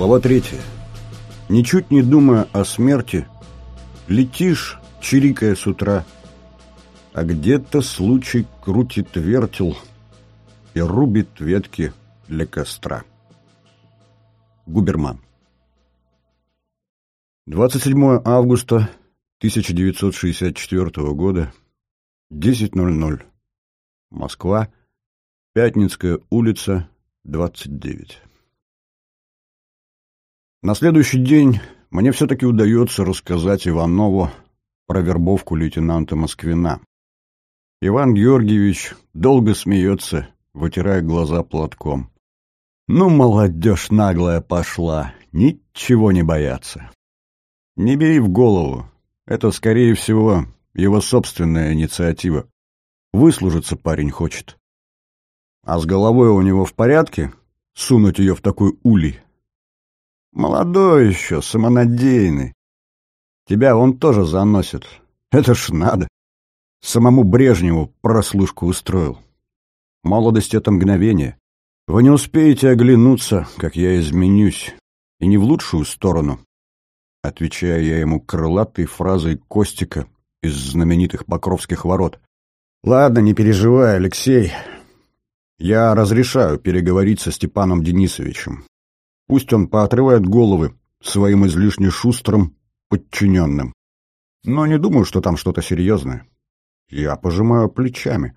Глава третья. Ничуть не думая о смерти, летишь, чирикая с утра, а где-то случай крутит вертел и рубит ветки для костра. Губерман. 27 августа 1964 года, 10.00. Москва, Пятницкая улица, 29. На следующий день мне все-таки удается рассказать Иванову про вербовку лейтенанта Москвина. Иван Георгиевич долго смеется, вытирая глаза платком. Ну, молодежь наглая пошла, ничего не боятся. Не бери в голову, это, скорее всего, его собственная инициатива. Выслужиться парень хочет. А с головой у него в порядке? Сунуть ее в такой улей? Молодой еще, самонадеянный. Тебя он тоже заносит. Это ж надо. Самому Брежневу прослушку устроил. Молодость — это мгновение. Вы не успеете оглянуться, как я изменюсь, и не в лучшую сторону. Отвечаю я ему крылатой фразой Костика из знаменитых Покровских ворот. Ладно, не переживай, Алексей. Я разрешаю переговорить со Степаном Денисовичем. Пусть он поотрывает головы своим излишне шустрым подчиненным. Но не думаю, что там что-то серьезное. Я пожимаю плечами.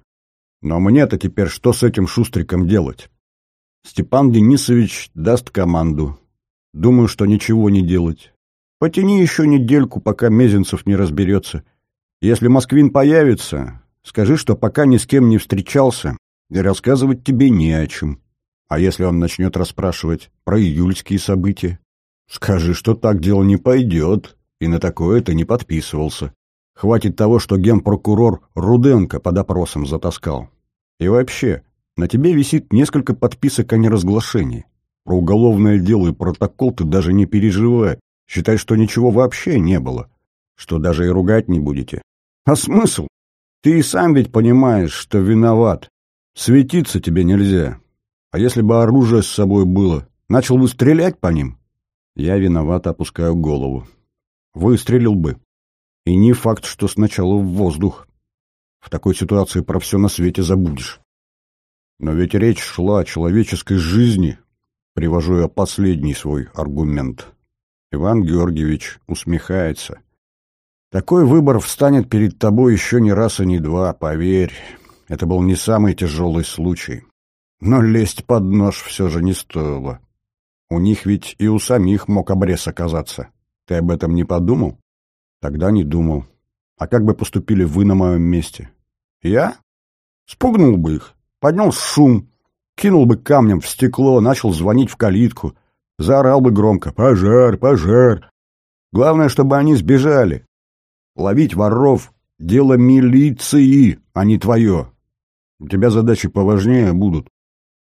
Но мне-то теперь что с этим шустриком делать? Степан Денисович даст команду. Думаю, что ничего не делать. Потяни еще недельку, пока Мезенцев не разберется. Если Москвин появится, скажи, что пока ни с кем не встречался, и рассказывать тебе не о чем. А если он начнет расспрашивать про июльские события? Скажи, что так дело не пойдет, и на такое ты не подписывался. Хватит того, что генпрокурор Руденко под опросом затаскал. И вообще, на тебе висит несколько подписок о неразглашении. Про уголовное дело и протокол ты даже не переживай. Считай, что ничего вообще не было. Что даже и ругать не будете. А смысл? Ты и сам ведь понимаешь, что виноват. Светиться тебе нельзя. А если бы оружие с собой было, начал бы стрелять по ним? Я виновато опускаю голову. Выстрелил бы. И не факт, что сначала в воздух. В такой ситуации про все на свете забудешь. Но ведь речь шла о человеческой жизни, привожу я последний свой аргумент. Иван Георгиевич усмехается. Такой выбор встанет перед тобой еще не раз и не два, поверь. Это был не самый тяжелый случай. Но лезть под нож все же не стоило. У них ведь и у самих мог обрез оказаться. Ты об этом не подумал? Тогда не думал. А как бы поступили вы на моем месте? Я? Спугнул бы их, поднял шум, кинул бы камнем в стекло, начал звонить в калитку, заорал бы громко «Пожар! Пожар!». Главное, чтобы они сбежали. Ловить воров — дело милиции, а не твое. У тебя задачи поважнее будут.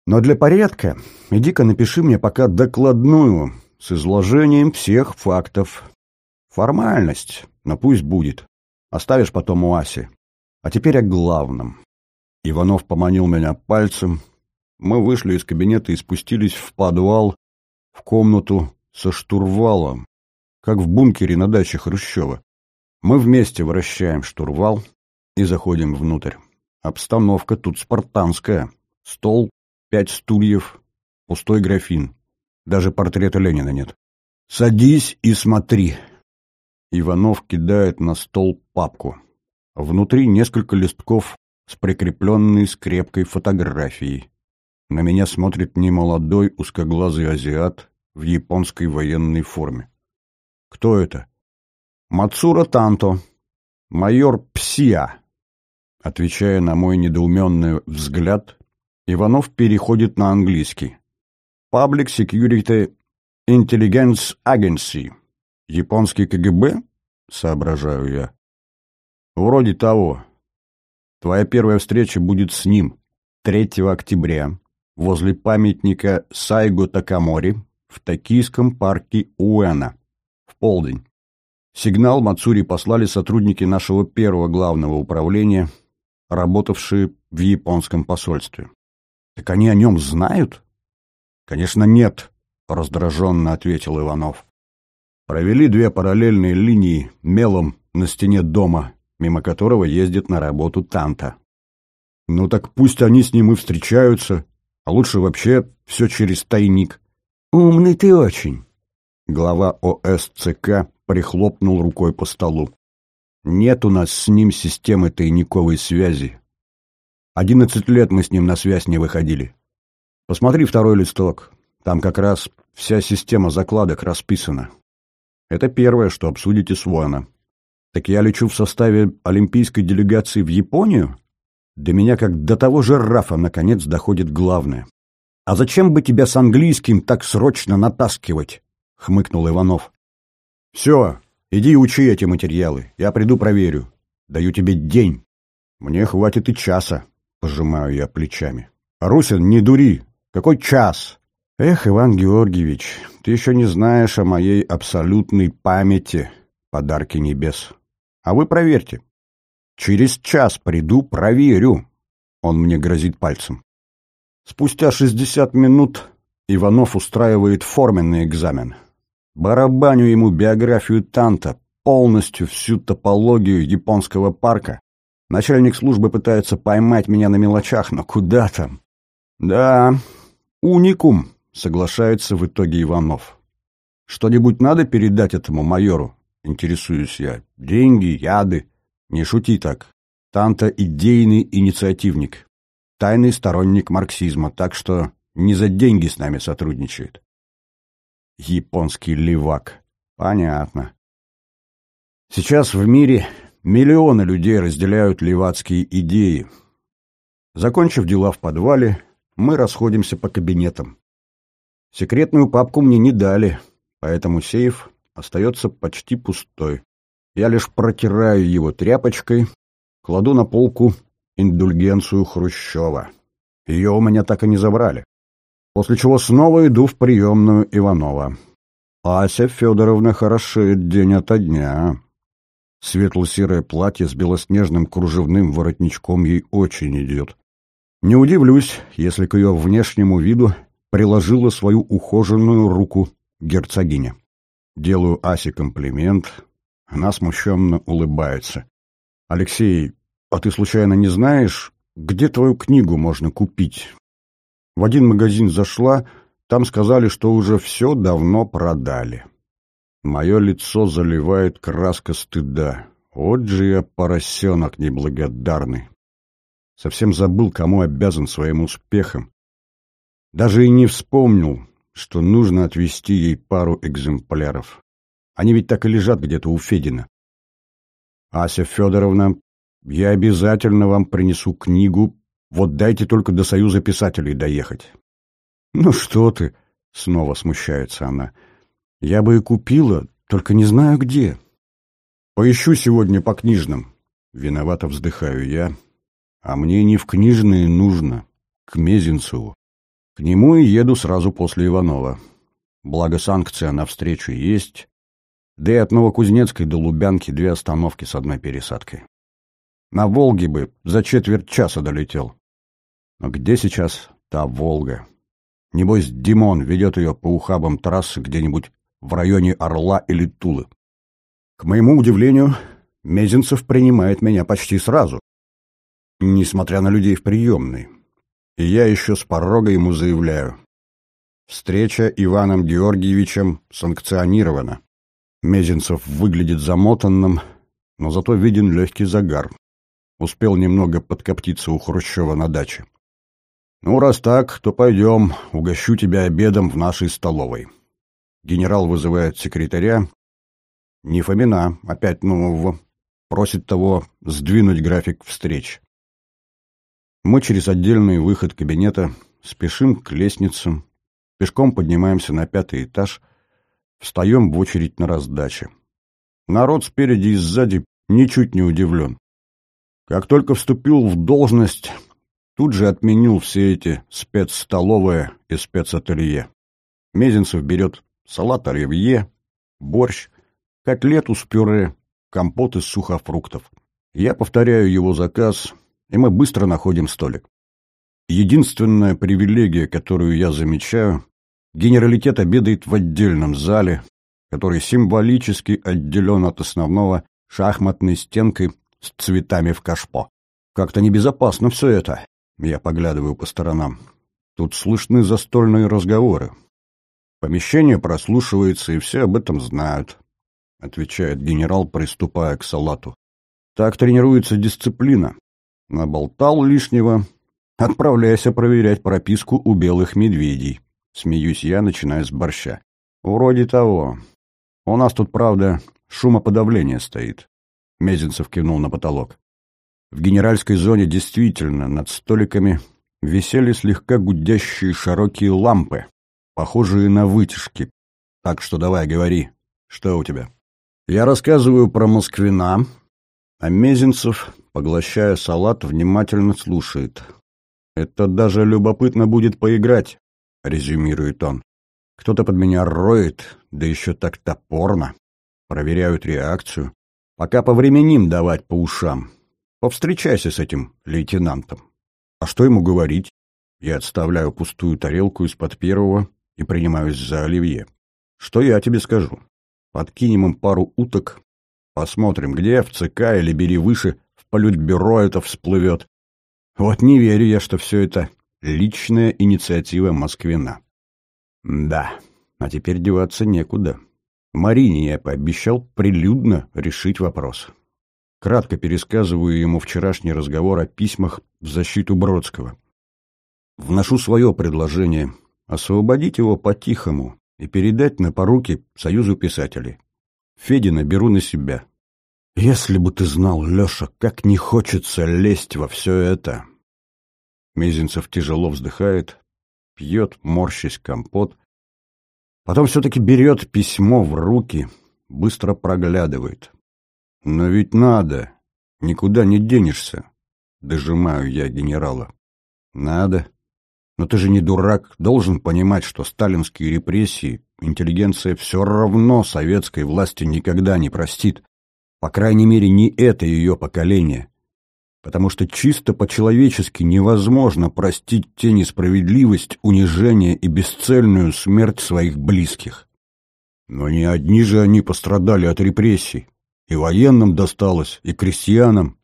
Но для порядка иди-ка напиши мне пока докладную с изложением всех фактов. Формальность, но пусть будет. Оставишь потом у Аси. А теперь о главном. Иванов поманил меня пальцем. Мы вышли из кабинета и спустились в подвал, в комнату со штурвалом, как в бункере на даче Хрущева. Мы вместе вращаем штурвал и заходим внутрь. Обстановка тут спартанская. Стол, пять стульев, пустой графин. Даже портрета Ленина нет. «Садись и смотри». Иванов кидает на стол папку. Внутри несколько листков с прикрепленной скрепкой фотографией. На меня смотрит немолодой узкоглазый азиат в японской военной форме. Кто это? Мацура Танто, майор Псия. Отвечая на мой недоуменный взгляд, Иванов переходит на английский. Public Security Intelligence Agency. Японский КГБ? Соображаю я. Вроде того. Твоя первая встреча будет с ним 3 октября возле памятника Сайго Такамори в токийском парке Уэна в полдень. Сигнал Мацури послали сотрудники нашего первого главного управления, работавшие в японском посольстве. Так они о нем знают? Конечно, нет. — раздраженно ответил Иванов. Провели две параллельные линии мелом на стене дома, мимо которого ездит на работу Танта. Ну так пусть они с ним и встречаются, а лучше вообще все через тайник. Умный ты очень. Глава ОСЦК прихлопнул рукой по столу. Нет у нас с ним системы тайниковой связи. Одиннадцать лет мы с ним на связь не выходили. Посмотри второй листок. Там как раз вся система закладок расписана. Это первое, что обсудите с Воина. Так я лечу в составе олимпийской делегации в Японию? До меня, как до того же Рафа, наконец доходит главное. «А зачем бы тебя с английским так срочно натаскивать?» — хмыкнул Иванов. «Все, иди учи эти материалы, я приду проверю. Даю тебе день. Мне хватит и часа», — пожимаю я плечами. «Русин, не дури! Какой час?» «Эх, Иван Георгиевич, ты еще не знаешь о моей абсолютной памяти, подарки небес. А вы проверьте. Через час приду, проверю». Он мне грозит пальцем. Спустя 60 минут Иванов устраивает форменный экзамен. Барабаню ему биографию Танта, полностью всю топологию японского парка. Начальник службы пытается поймать меня на мелочах, но куда там? Да, уникум, соглашается в итоге Иванов. Что-нибудь надо передать этому майору? Интересуюсь я. Деньги, яды. Не шути так. Танта идейный инициативник тайный сторонник марксизма, так что не за деньги с нами сотрудничает. Японский левак. Понятно. Сейчас в мире миллионы людей разделяют левацкие идеи. Закончив дела в подвале, мы расходимся по кабинетам. Секретную папку мне не дали, поэтому сейф остается почти пустой. Я лишь протираю его тряпочкой, кладу на полку индульгенцию Хрущева. Ее у меня так и не забрали. После чего снова иду в приемную Иванова. Ася Федоровна хорошеет день ото дня. Светло-серое платье с белоснежным кружевным воротничком ей очень идет. Не удивлюсь, если к ее внешнему виду приложила свою ухоженную руку герцогиня. Делаю Асе комплимент, она смущенно улыбается. «Алексей, а ты случайно не знаешь, где твою книгу можно купить? В один магазин зашла, там сказали, что уже все давно продали. Мое лицо заливает краска стыда. Вот же я поросенок неблагодарный. Совсем забыл, кому обязан своим успехом. Даже и не вспомнил, что нужно отвезти ей пару экземпляров. Они ведь так и лежат где-то у Федина. Ася Федоровна я обязательно вам принесу книгу, вот дайте только до Союза писателей доехать. Ну что ты, снова смущается она. Я бы и купила, только не знаю где. Поищу сегодня по книжным. Виновато вздыхаю я. А мне не в книжные нужно, к Мезенцеву. К нему и еду сразу после Иванова. Благо санкция навстречу есть, да и от Новокузнецкой до Лубянки две остановки с одной пересадкой. На Волге бы за четверть часа долетел. Но где сейчас та Волга? Небось, Димон ведет ее по ухабам трассы где-нибудь в районе Орла или Тулы. К моему удивлению, Мезенцев принимает меня почти сразу, несмотря на людей в приемной. И я еще с порога ему заявляю. Встреча Иваном Георгиевичем санкционирована. Мезенцев выглядит замотанным, но зато виден легкий загар. Успел немного подкоптиться у Хрущева на даче. «Ну, раз так, то пойдем, угощу тебя обедом в нашей столовой». Генерал вызывает секретаря. Не Фомина, опять нового. Просит того сдвинуть график встреч. Мы через отдельный выход кабинета спешим к лестнице, пешком поднимаемся на пятый этаж, встаем в очередь на раздаче. Народ спереди и сзади ничуть не удивлен. Как только вступил в должность, тут же отменил все эти спецстоловые и спецателье. Мезенцев берет салат оливье, борщ, котлету с пюре, компот из сухофруктов. Я повторяю его заказ, и мы быстро находим столик. Единственная привилегия, которую я замечаю, Генералитет обедает в отдельном зале, который символически отделен от основного шахматной стенкой с цветами в кашпо. Как-то небезопасно все это. Я поглядываю по сторонам. Тут слышны застольные разговоры. Помещение прослушивается, и все об этом знают, — отвечает генерал, приступая к салату. Так тренируется дисциплина. Наболтал лишнего. Отправляйся проверять прописку у белых медведей. Смеюсь я, начиная с борща. Вроде того. У нас тут, правда, шумоподавление стоит. Мезенцев кивнул на потолок. В генеральской зоне действительно над столиками висели слегка гудящие широкие лампы, похожие на вытяжки. Так что давай, говори, что у тебя? Я рассказываю про Москвина, а Мезенцев, поглощая салат, внимательно слушает. «Это даже любопытно будет поиграть», — резюмирует он. «Кто-то под меня роет, да еще так топорно. Проверяют реакцию. Пока повременим давать по ушам. Повстречайся с этим лейтенантом. А что ему говорить? Я отставляю пустую тарелку из-под первого и принимаюсь за оливье. Что я тебе скажу? Подкинем им пару уток, посмотрим, где, в ЦК или бери выше, в политбюро это всплывет. Вот не верю я, что все это личная инициатива Москвина. Да, а теперь деваться некуда. Марине я пообещал прилюдно решить вопрос. Кратко пересказываю ему вчерашний разговор о письмах в защиту Бродского. Вношу свое предложение — освободить его по-тихому и передать на поруки Союзу писателей. Федина беру на себя. Если бы ты знал, Леша, как не хочется лезть во все это. Мезенцев тяжело вздыхает, пьет, морщись компот, Потом все-таки берет письмо в руки, быстро проглядывает. Но ведь надо, никуда не денешься. Дожимаю я генерала. Надо. Но ты же не дурак, должен понимать, что сталинские репрессии интеллигенция все равно советской власти никогда не простит. По крайней мере, не это ее поколение потому что чисто по-человечески невозможно простить те несправедливость, унижение и бесцельную смерть своих близких. Но не одни же они пострадали от репрессий. И военным досталось, и крестьянам.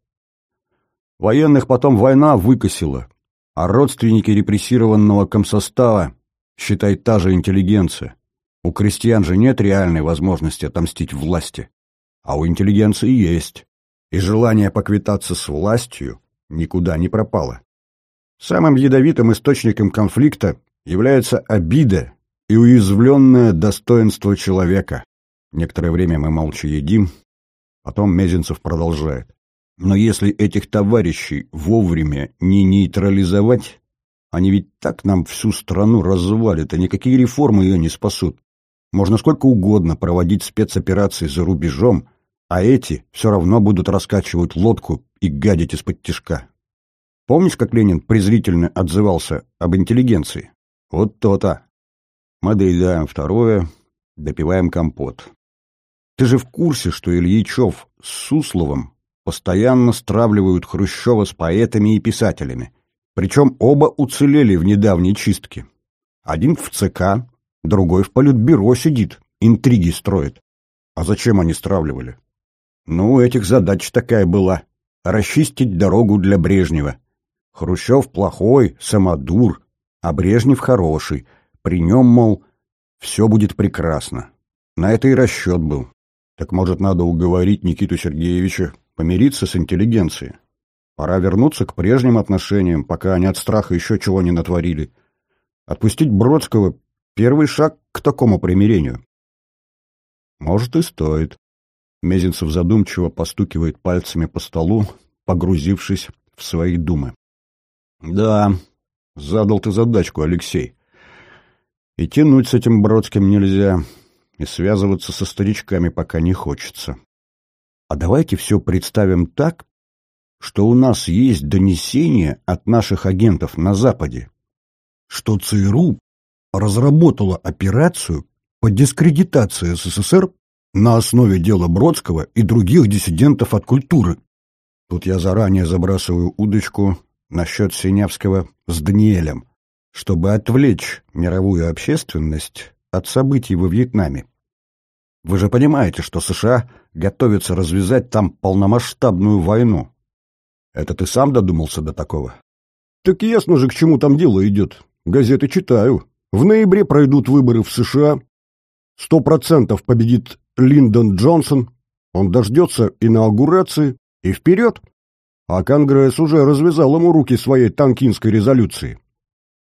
Военных потом война выкосила, а родственники репрессированного комсостава, считай, та же интеллигенция. У крестьян же нет реальной возможности отомстить власти, а у интеллигенции есть и желание поквитаться с властью никуда не пропало. Самым ядовитым источником конфликта является обида и уязвленное достоинство человека. Некоторое время мы молча едим, потом Мезенцев продолжает. Но если этих товарищей вовремя не нейтрализовать, они ведь так нам всю страну развалят, и никакие реформы ее не спасут. Можно сколько угодно проводить спецоперации за рубежом, а эти все равно будут раскачивать лодку и гадить из-под тишка. Помнишь, как Ленин презрительно отзывался об интеллигенции? Вот то-то. Мы доедаем второе, допиваем компот. Ты же в курсе, что Ильичев с Сусловым постоянно стравливают Хрущева с поэтами и писателями. Причем оба уцелели в недавней чистке. Один в ЦК, другой в политбюро сидит, интриги строит. А зачем они стравливали? Ну, этих задач такая была — расчистить дорогу для Брежнева. Хрущев плохой, самодур, а Брежнев хороший. При нем, мол, все будет прекрасно. На это и расчет был. Так может, надо уговорить Никиту Сергеевича помириться с интеллигенцией? Пора вернуться к прежним отношениям, пока они от страха еще чего не натворили. Отпустить Бродского — первый шаг к такому примирению. Может, и стоит. Мезенцев задумчиво постукивает пальцами по столу, погрузившись в свои думы. «Да, задал ты задачку, Алексей. И тянуть с этим Бродским нельзя, и связываться со старичками пока не хочется. А давайте все представим так, что у нас есть донесение от наших агентов на Западе, что ЦРУ разработала операцию по дискредитации СССР на основе дела Бродского и других диссидентов от культуры. Тут я заранее забрасываю удочку насчет Синявского с Даниэлем. чтобы отвлечь мировую общественность от событий во Вьетнаме. Вы же понимаете, что США готовятся развязать там полномасштабную войну. Это ты сам додумался до такого? Так ясно же, к чему там дело идет. Газеты читаю. В ноябре пройдут выборы в США. Сто процентов победит Линдон Джонсон. Он дождется инаугурации и вперед. А Конгресс уже развязал ему руки своей танкинской резолюции.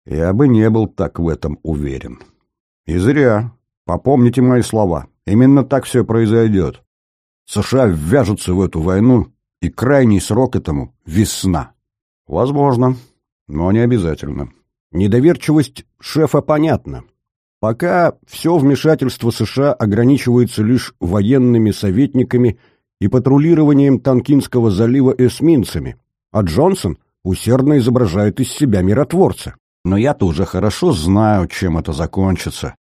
Я бы не был так в этом уверен. И зря. Попомните мои слова. Именно так все произойдет. США ввяжутся в эту войну, и крайний срок этому — весна. Возможно, но не обязательно. Недоверчивость шефа понятна. Пока все вмешательство США ограничивается лишь военными советниками и патрулированием Танкинского залива эсминцами, а Джонсон усердно изображает из себя миротворца. Но я-то уже хорошо знаю, чем это закончится.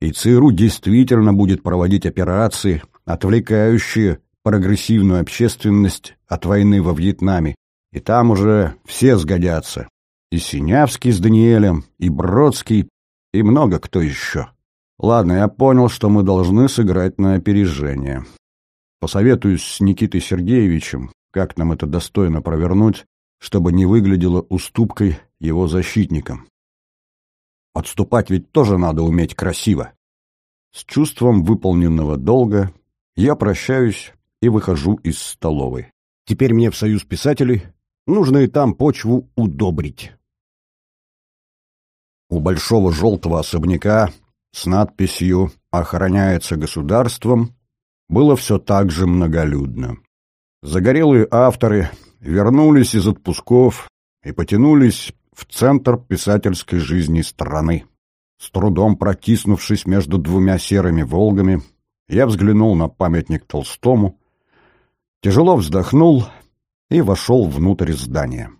И ЦРУ действительно будет проводить операции, отвлекающие прогрессивную общественность от войны во Вьетнаме. И там уже все сгодятся. И Синявский с Даниэлем, и Бродский, и много кто еще. Ладно, я понял, что мы должны сыграть на опережение. Посоветуюсь с Никитой Сергеевичем, как нам это достойно провернуть, чтобы не выглядело уступкой его защитникам. Отступать ведь тоже надо уметь красиво. С чувством выполненного долга я прощаюсь и выхожу из столовой. Теперь мне в союз писателей нужно и там почву удобрить. У большого желтого особняка с надписью «Охраняется государством» было все так же многолюдно. Загорелые авторы вернулись из отпусков и потянулись в центр писательской жизни страны. С трудом протиснувшись между двумя серыми «Волгами», я взглянул на памятник Толстому, тяжело вздохнул и вошел внутрь здания.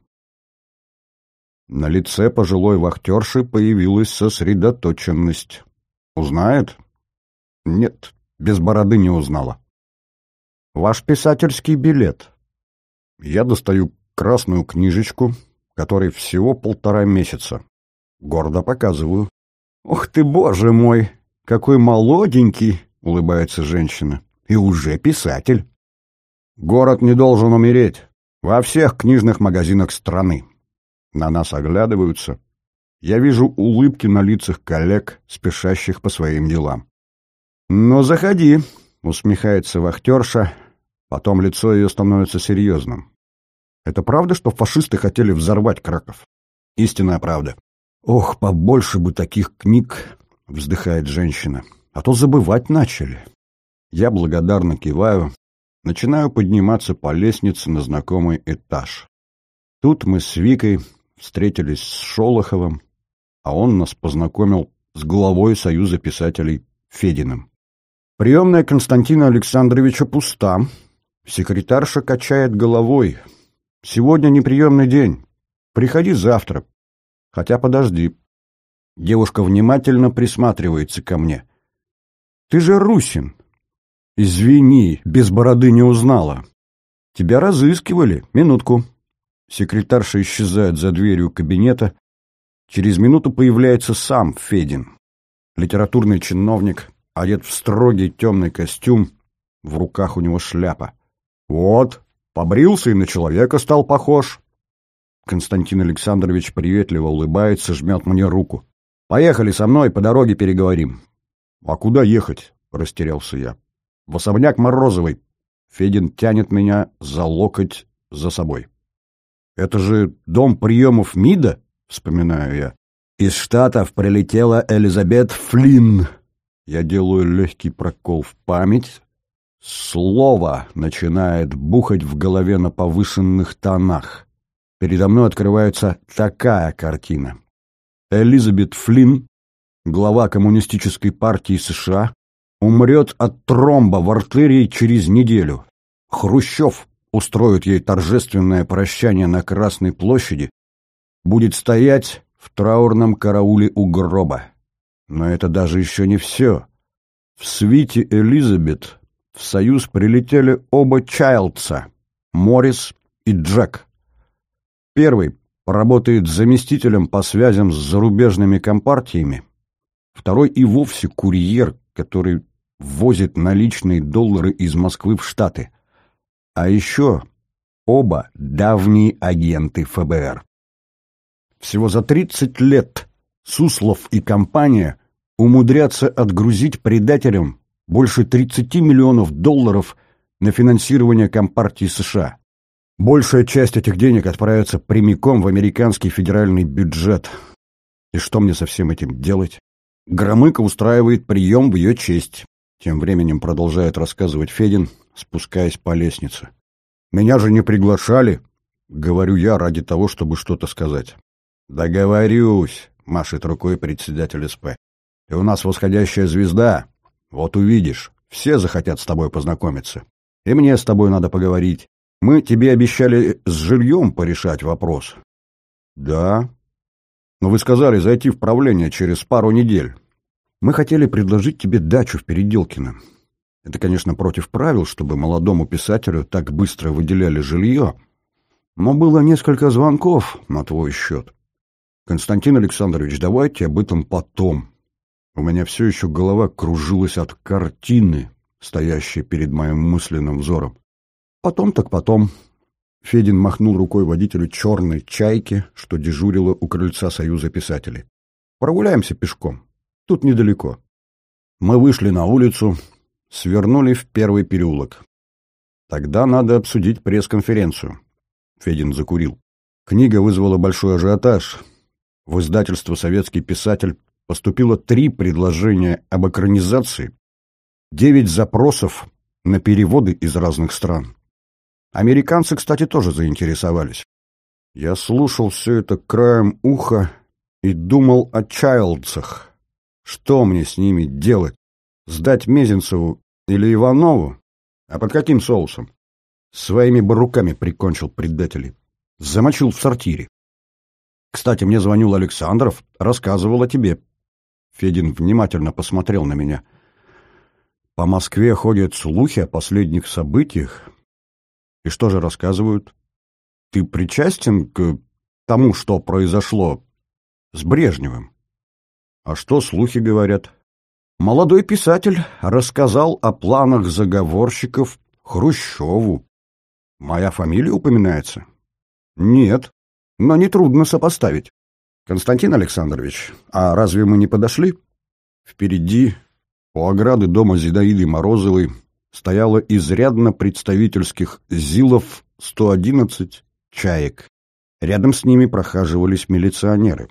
На лице пожилой вахтерши появилась сосредоточенность. «Узнает?» «Нет, без бороды не узнала». «Ваш писательский билет». Я достаю красную книжечку, которой всего полтора месяца. Гордо показываю. «Ух ты, боже мой! Какой молоденький!» — улыбается женщина. «И уже писатель!» «Город не должен умереть. Во всех книжных магазинах страны. На нас оглядываются. Я вижу улыбки на лицах коллег, спешащих по своим делам. «Ну, заходи», — усмехается вахтерша, потом лицо ее становится серьезным. «Это правда, что фашисты хотели взорвать Краков?» «Истинная правда». «Ох, побольше бы таких книг», — вздыхает женщина, — «а то забывать начали». Я благодарно киваю, начинаю подниматься по лестнице на знакомый этаж. Тут мы с Викой встретились с Шолоховым, а он нас познакомил с главой Союза писателей Фединым. Приемная Константина Александровича пуста. Секретарша качает головой. Сегодня неприемный день. Приходи завтра. Хотя подожди. Девушка внимательно присматривается ко мне. Ты же Русин. Извини, без бороды не узнала. Тебя разыскивали. Минутку. Секретарша исчезает за дверью кабинета. Через минуту появляется сам Федин. Литературный чиновник, одет в строгий темный костюм, в руках у него шляпа. «Вот, побрился и на человека стал похож». Константин Александрович приветливо улыбается, жмет мне руку. «Поехали со мной, по дороге переговорим». «А куда ехать?» — растерялся я. «В особняк Морозовой». Федин тянет меня за локоть за собой. Это же дом приемов МИДа, вспоминаю я. Из Штатов прилетела Элизабет Флинн. Я делаю легкий прокол в память. Слово начинает бухать в голове на повышенных тонах. Передо мной открывается такая картина. Элизабет Флинн, глава Коммунистической партии США, умрет от тромба в артерии через неделю. Хрущев устроит ей торжественное прощание на Красной площади, будет стоять в траурном карауле у гроба. Но это даже еще не все. В свите Элизабет в Союз прилетели оба Чайлдса — Моррис и Джек. Первый работает заместителем по связям с зарубежными компартиями, второй и вовсе курьер, который возит наличные доллары из Москвы в Штаты. А еще оба давние агенты ФБР. Всего за 30 лет Суслов и компания умудрятся отгрузить предателям больше 30 миллионов долларов на финансирование Компартии США. Большая часть этих денег отправится прямиком в американский федеральный бюджет. И что мне со всем этим делать? Громыко устраивает прием в ее честь. Тем временем продолжает рассказывать Федин, спускаясь по лестнице. «Меня же не приглашали», — говорю я ради того, чтобы что-то сказать. «Договорюсь», — машет рукой председатель СП. «И у нас восходящая звезда. Вот увидишь, все захотят с тобой познакомиться. И мне с тобой надо поговорить. Мы тебе обещали с жильем порешать вопрос». «Да», но вы сказали зайти в правление через пару недель. Мы хотели предложить тебе дачу в Переделкино. Это, конечно, против правил, чтобы молодому писателю так быстро выделяли жилье, но было несколько звонков на твой счет. Константин Александрович, давайте об этом потом. У меня все еще голова кружилась от картины, стоящей перед моим мысленным взором. Потом так потом. Федин махнул рукой водителю черной чайки, что дежурила у крыльца Союза писателей. Прогуляемся пешком. Тут недалеко. Мы вышли на улицу, свернули в первый переулок. Тогда надо обсудить пресс-конференцию. Федин закурил. Книга вызвала большой ажиотаж. В издательство «Советский писатель» поступило три предложения об экранизации, девять запросов на переводы из разных стран. Американцы, кстати, тоже заинтересовались. Я слушал все это краем уха и думал о Чайлдсах, что мне с ними делать? Сдать Мезенцеву или Иванову? А под каким соусом? Своими бы руками прикончил предателей. Замочил в сортире. Кстати, мне звонил Александров, рассказывал о тебе. Федин внимательно посмотрел на меня. По Москве ходят слухи о последних событиях. И что же рассказывают? Ты причастен к тому, что произошло с Брежневым? А что слухи говорят? Молодой писатель рассказал о планах заговорщиков Хрущеву. Моя фамилия упоминается? Нет, но нетрудно сопоставить. Константин Александрович, а разве мы не подошли? Впереди, у ограды дома Зинаиды Морозовой, стояло изрядно представительских ЗИЛов 111 чаек. Рядом с ними прохаживались милиционеры.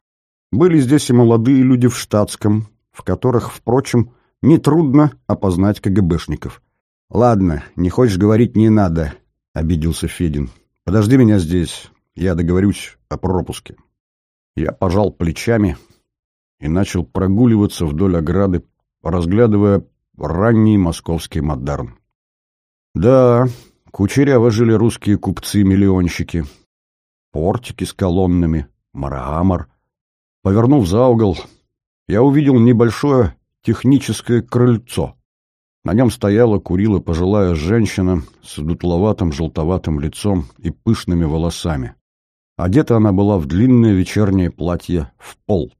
Были здесь и молодые люди в штатском, в которых, впрочем, нетрудно опознать КГБшников. «Ладно, не хочешь говорить, не надо», — обиделся Федин. «Подожди меня здесь, я договорюсь о пропуске». Я пожал плечами и начал прогуливаться вдоль ограды, разглядывая ранний московский модерн. Да, кучеряво жили русские купцы-миллионщики. Портики с колоннами, мрамор — Повернув за угол, я увидел небольшое техническое крыльцо. На нем стояла, курила пожилая женщина с дутловатым желтоватым лицом и пышными волосами. Одета она была в длинное вечернее платье в пол.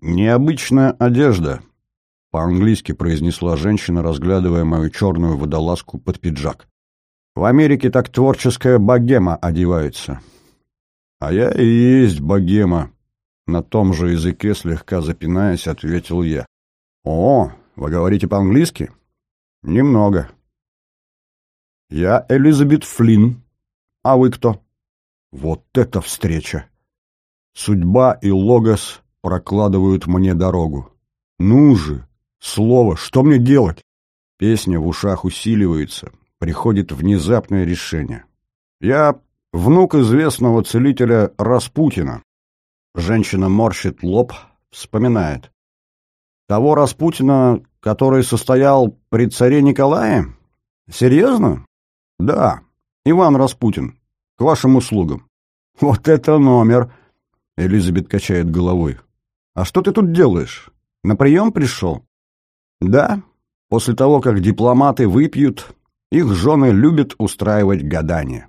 «Необычная одежда», — по-английски произнесла женщина, разглядывая мою черную водолазку под пиджак. «В Америке так творческая богема одевается». «А я и есть богема», на том же языке, слегка запинаясь, ответил я. «О, вы говорите по-английски?» «Немного». «Я Элизабет Флинн. А вы кто?» «Вот это встреча!» Судьба и логос прокладывают мне дорогу. «Ну же! Слово! Что мне делать?» Песня в ушах усиливается. Приходит внезапное решение. «Я внук известного целителя Распутина. Женщина морщит лоб, вспоминает. Того Распутина, который состоял при царе Николае? Серьезно? Да, Иван Распутин. К вашим услугам. Вот это номер! Элизабет качает головой. А что ты тут делаешь? На прием пришел? Да, после того, как дипломаты выпьют, их жены любят устраивать гадания.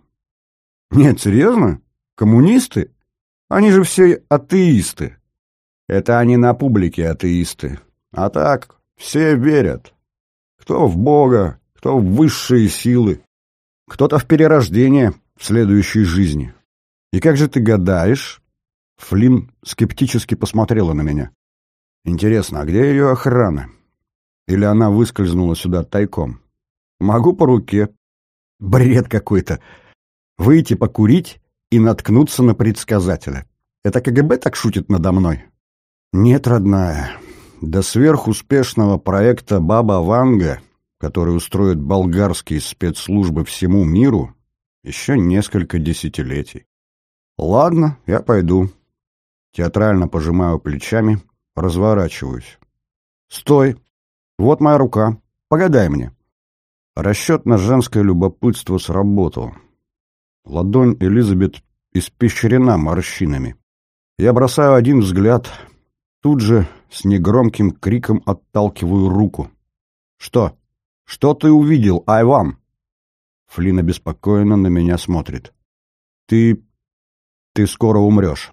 Нет, серьезно? Коммунисты? Они же все атеисты. Это они на публике атеисты. А так, все верят. Кто в Бога, кто в высшие силы, кто-то в перерождение в следующей жизни. И как же ты гадаешь? Флинн скептически посмотрела на меня. Интересно, а где ее охрана? Или она выскользнула сюда тайком? Могу по руке. Бред какой-то. Выйти покурить и наткнуться на предсказателя. Это КГБ так шутит надо мной? Нет, родная. До сверхуспешного проекта «Баба Ванга», который устроит болгарские спецслужбы всему миру, еще несколько десятилетий. Ладно, я пойду. Театрально пожимаю плечами, разворачиваюсь. Стой! Вот моя рука. Погадай мне. Расчет на женское любопытство сработал. Ладонь Элизабет испещрена морщинами. Я бросаю один взгляд, тут же с негромким криком отталкиваю руку. «Что? Что ты увидел, Айван?» Флин обеспокоенно на меня смотрит. «Ты... ты скоро умрешь».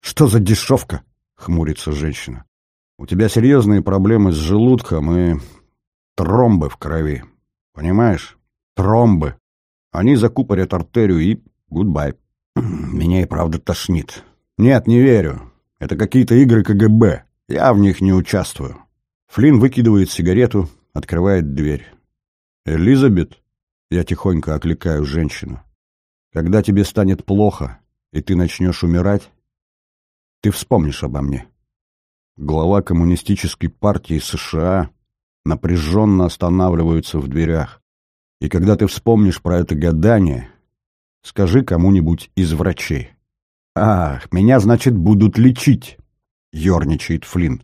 «Что за дешевка?» — хмурится женщина. «У тебя серьезные проблемы с желудком и тромбы в крови. Понимаешь? Тромбы. Они закупорят артерию и гудбай. Меня и правда тошнит. Нет, не верю. Это какие-то игры КГБ. Я в них не участвую. Флинн выкидывает сигарету, открывает дверь. «Элизабет?» Я тихонько окликаю женщину. «Когда тебе станет плохо, и ты начнешь умирать, ты вспомнишь обо мне». Глава коммунистической партии США напряженно останавливается в дверях. И когда ты вспомнишь про это гадание, скажи кому-нибудь из врачей. «Ах, меня, значит, будут лечить», — ерничает Флинн.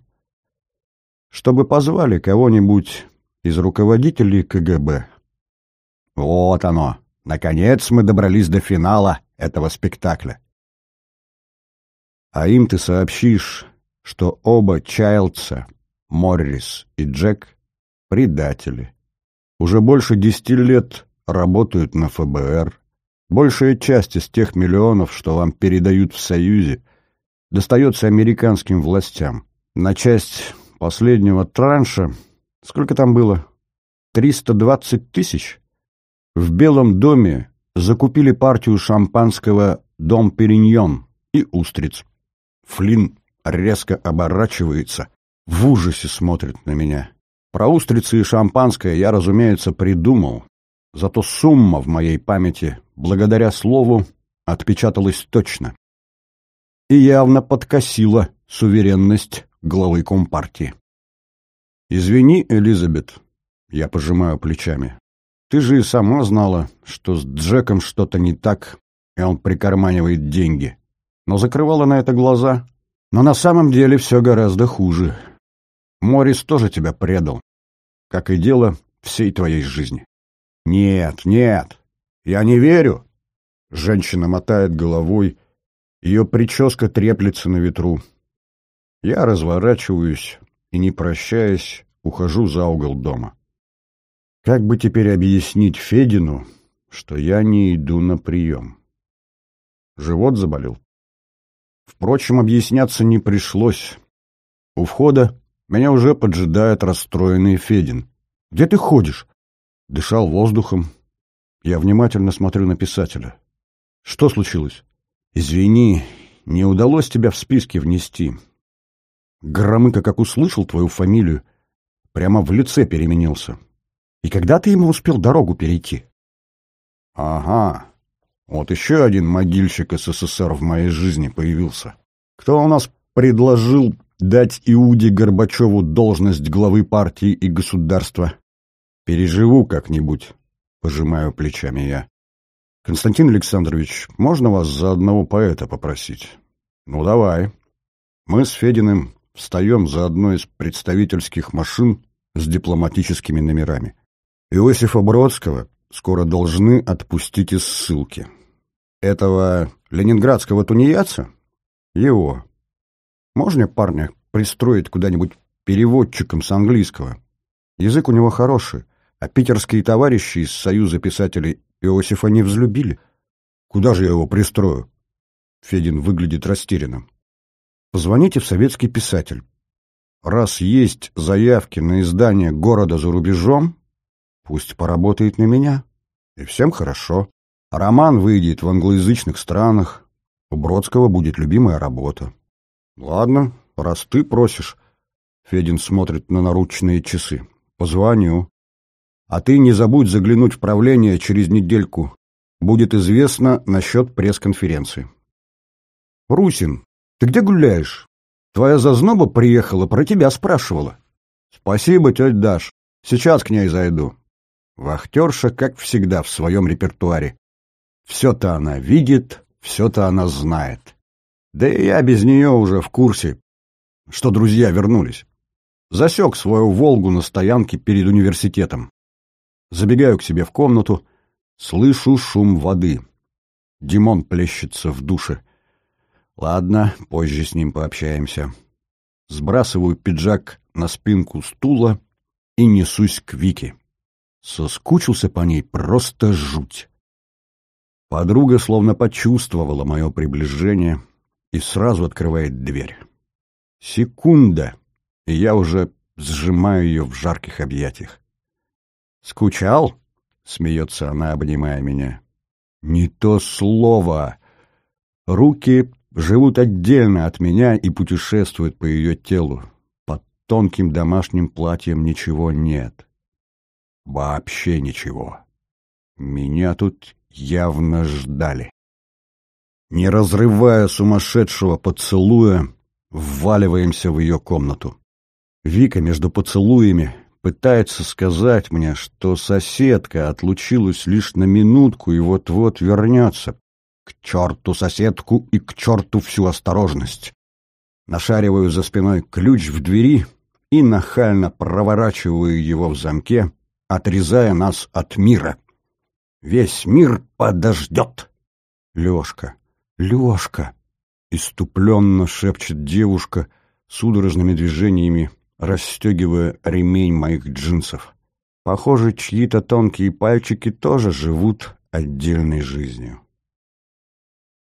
«Чтобы позвали кого-нибудь из руководителей КГБ». Вот оно. Наконец мы добрались до финала этого спектакля. А им ты сообщишь, что оба Чайлдса, Моррис и Джек, предатели. Уже больше десяти лет работают на ФБР. Большая часть из тех миллионов, что вам передают в Союзе, достается американским властям. На часть последнего транша, сколько там было? 320 тысяч? В Белом доме закупили партию шампанского «Дом Периньон» и устриц. Флинн резко оборачивается, в ужасе смотрит на меня. Про устрицы и шампанское я, разумеется, придумал. Зато сумма в моей памяти, благодаря слову, отпечаталась точно. И явно подкосила суверенность главы Компартии. «Извини, Элизабет», — я пожимаю плечами. «Ты же и сама знала, что с Джеком что-то не так, и он прикарманивает деньги. Но закрывала на это глаза. Но на самом деле все гораздо хуже. Морис тоже тебя предал как и дело всей твоей жизни. Нет, нет, я не верю. Женщина мотает головой, ее прическа треплется на ветру. Я разворачиваюсь и, не прощаясь, ухожу за угол дома. Как бы теперь объяснить Федину, что я не иду на прием? Живот заболел. Впрочем, объясняться не пришлось. У входа меня уже поджидает расстроенный Федин. «Где ты ходишь?» Дышал воздухом. Я внимательно смотрю на писателя. «Что случилось?» «Извини, не удалось тебя в списке внести. Громыко, как услышал твою фамилию, прямо в лице переменился. И когда ты ему успел дорогу перейти?» «Ага, вот еще один могильщик СССР в моей жизни появился. Кто у нас предложил дать Иуде Горбачеву должность главы партии и государства. Переживу как-нибудь, пожимаю плечами я. Константин Александрович, можно вас за одного поэта попросить? Ну, давай. Мы с Фединым встаем за одной из представительских машин с дипломатическими номерами. Иосифа Бродского скоро должны отпустить из ссылки. Этого ленинградского тунеядца? Его. Можно парня пристроить куда-нибудь переводчиком с английского? Язык у него хороший, а питерские товарищи из Союза писателей Иосифа не взлюбили. Куда же я его пристрою? Федин выглядит растерянным. Позвоните в советский писатель. Раз есть заявки на издание города за рубежом, пусть поработает на меня. И всем хорошо. Роман выйдет в англоязычных странах. У Бродского будет любимая работа. Ладно, раз ты просишь. Федин смотрит на наручные часы. Позвоню. А ты не забудь заглянуть в правление через недельку. Будет известно насчет пресс-конференции. Русин, ты где гуляешь? Твоя зазноба приехала, про тебя спрашивала. Спасибо, тетя Даш. Сейчас к ней зайду. Вахтерша, как всегда, в своем репертуаре. Все-то она видит, все-то она знает. Да и я без нее уже в курсе, что друзья вернулись. Засек свою «Волгу» на стоянке перед университетом. Забегаю к себе в комнату, слышу шум воды. Димон плещется в душе. Ладно, позже с ним пообщаемся. Сбрасываю пиджак на спинку стула и несусь к Вике. Соскучился по ней просто жуть. Подруга словно почувствовала мое приближение и сразу открывает дверь. Секунда, и я уже сжимаю ее в жарких объятиях. «Скучал?» — смеется она, обнимая меня. «Не то слово!» Руки живут отдельно от меня и путешествуют по ее телу. Под тонким домашним платьем ничего нет. Вообще ничего. Меня тут явно ждали. Не разрывая сумасшедшего поцелуя, вваливаемся в ее комнату. Вика между поцелуями пытается сказать мне, что соседка отлучилась лишь на минутку и вот-вот вернется. К черту соседку и к черту всю осторожность. Нашариваю за спиной ключ в двери и нахально проворачиваю его в замке, отрезая нас от мира. Весь мир подождет. Лешка, Лешка, иступленно шепчет девушка судорожными движениями, расстегивая ремень моих джинсов. Похоже, чьи-то тонкие пальчики тоже живут отдельной жизнью.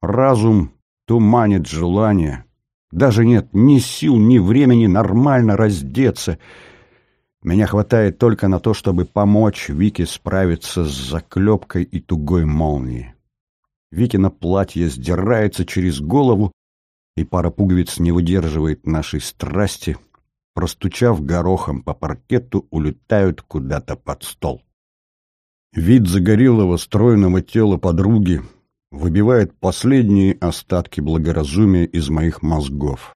Разум туманит желание. Даже нет ни сил, ни времени нормально раздеться. Меня хватает только на то, чтобы помочь Вике справиться с заклепкой и тугой молнией. Викино платье сдирается через голову, и пара пуговиц не выдерживает нашей страсти — простучав горохом по паркету, улетают куда-то под стол. Вид загорелого стройного тела подруги выбивает последние остатки благоразумия из моих мозгов.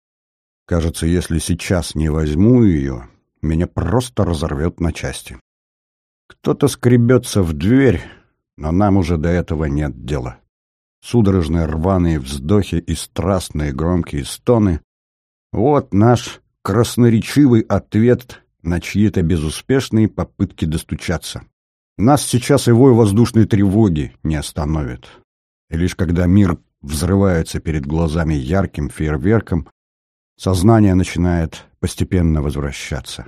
Кажется, если сейчас не возьму ее, меня просто разорвет на части. Кто-то скребется в дверь, но нам уже до этого нет дела. Судорожные рваные вздохи и страстные громкие стоны — вот наш красноречивый ответ на чьи-то безуспешные попытки достучаться. Нас сейчас и вой воздушной тревоги не остановит. И лишь когда мир взрывается перед глазами ярким фейерверком, сознание начинает постепенно возвращаться.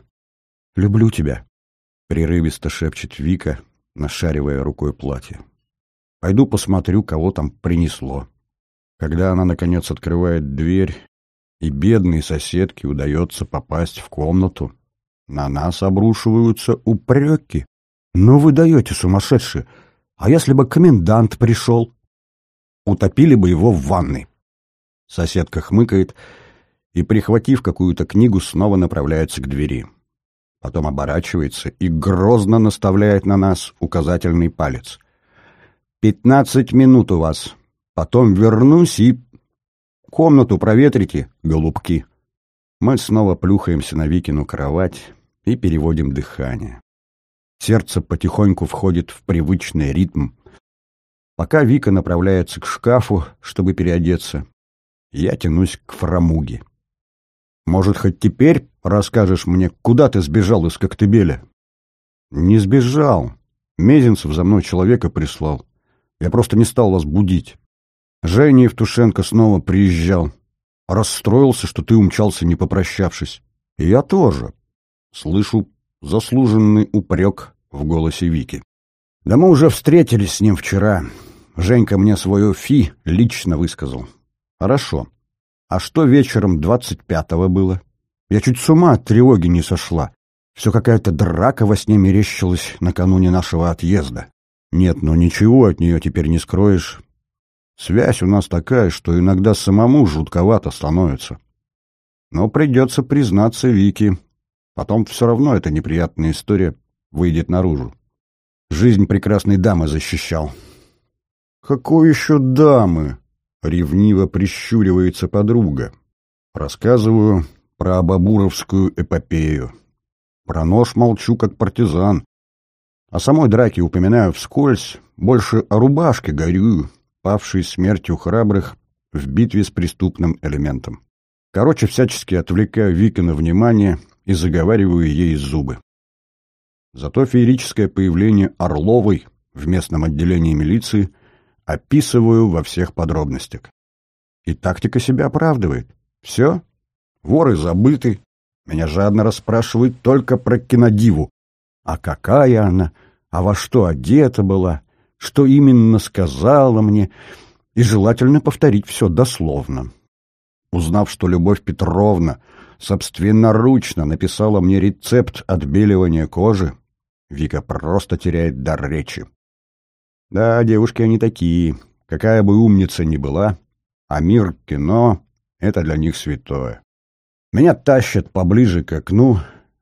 «Люблю тебя», — прерывисто шепчет Вика, нашаривая рукой платье. «Пойду посмотрю, кого там принесло». Когда она, наконец, открывает дверь, и бедной соседке удается попасть в комнату. На нас обрушиваются упреки. «Ну вы даете, сумасшедшие! А если бы комендант пришел?» Утопили бы его в ванной. Соседка хмыкает и, прихватив какую-то книгу, снова направляется к двери. Потом оборачивается и грозно наставляет на нас указательный палец. «Пятнадцать минут у вас. Потом вернусь и Комнату проветрите, голубки. Мы снова плюхаемся на Викину кровать и переводим дыхание. Сердце потихоньку входит в привычный ритм. Пока Вика направляется к шкафу, чтобы переодеться, я тянусь к фрамуге. Может, хоть теперь расскажешь мне, куда ты сбежал из Коктебеля? Не сбежал. Мезенцев за мной человека прислал. Я просто не стал вас будить. Женя Евтушенко снова приезжал. Расстроился, что ты умчался, не попрощавшись. И я тоже. Слышу заслуженный упрек в голосе Вики. Да мы уже встретились с ним вчера. Женька мне свое фи лично высказал. Хорошо. А что вечером двадцать пятого было? Я чуть с ума от тревоги не сошла. Все какая-то драка во сне мерещилась накануне нашего отъезда. Нет, ну ничего от нее теперь не скроешь. Связь у нас такая, что иногда самому жутковато становится. Но придется признаться Вике. Потом все равно эта неприятная история выйдет наружу. Жизнь прекрасной дамы защищал. «Какой еще дамы?» — ревниво прищуривается подруга. Рассказываю про Абабуровскую эпопею. Про нож молчу, как партизан. О самой драке упоминаю вскользь, больше о рубашке горюю, павшей смертью храбрых в битве с преступным элементом. Короче, всячески отвлекаю Вики на внимание и заговариваю ей зубы. Зато феерическое появление Орловой в местном отделении милиции описываю во всех подробностях. И тактика себя оправдывает. Все, воры забыты, меня жадно расспрашивают только про кинодиву. А какая она? А во что одета была? Что именно сказала мне? И желательно повторить все дословно. Узнав, что Любовь Петровна собственноручно написала мне рецепт отбеливания кожи, Вика просто теряет дар речи. Да, девушки они такие. Какая бы умница ни была, а мир кино — это для них святое. Меня тащат поближе к окну,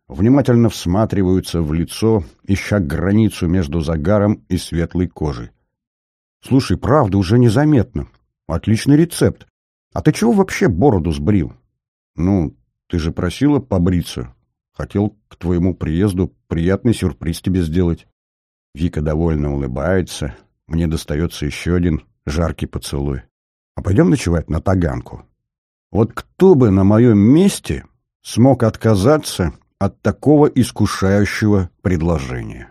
внимательно всматриваются в лицо, ища границу между загаром и светлой кожей. Слушай, правда, уже незаметно. Отличный рецепт. А ты чего вообще бороду сбрил? Ну, ты же просила побриться. Хотел к твоему приезду приятный сюрприз тебе сделать. Вика довольно улыбается. Мне достается еще один жаркий поцелуй. А пойдем ночевать на Таганку. Вот кто бы на моем месте смог отказаться от такого искушающего предложения?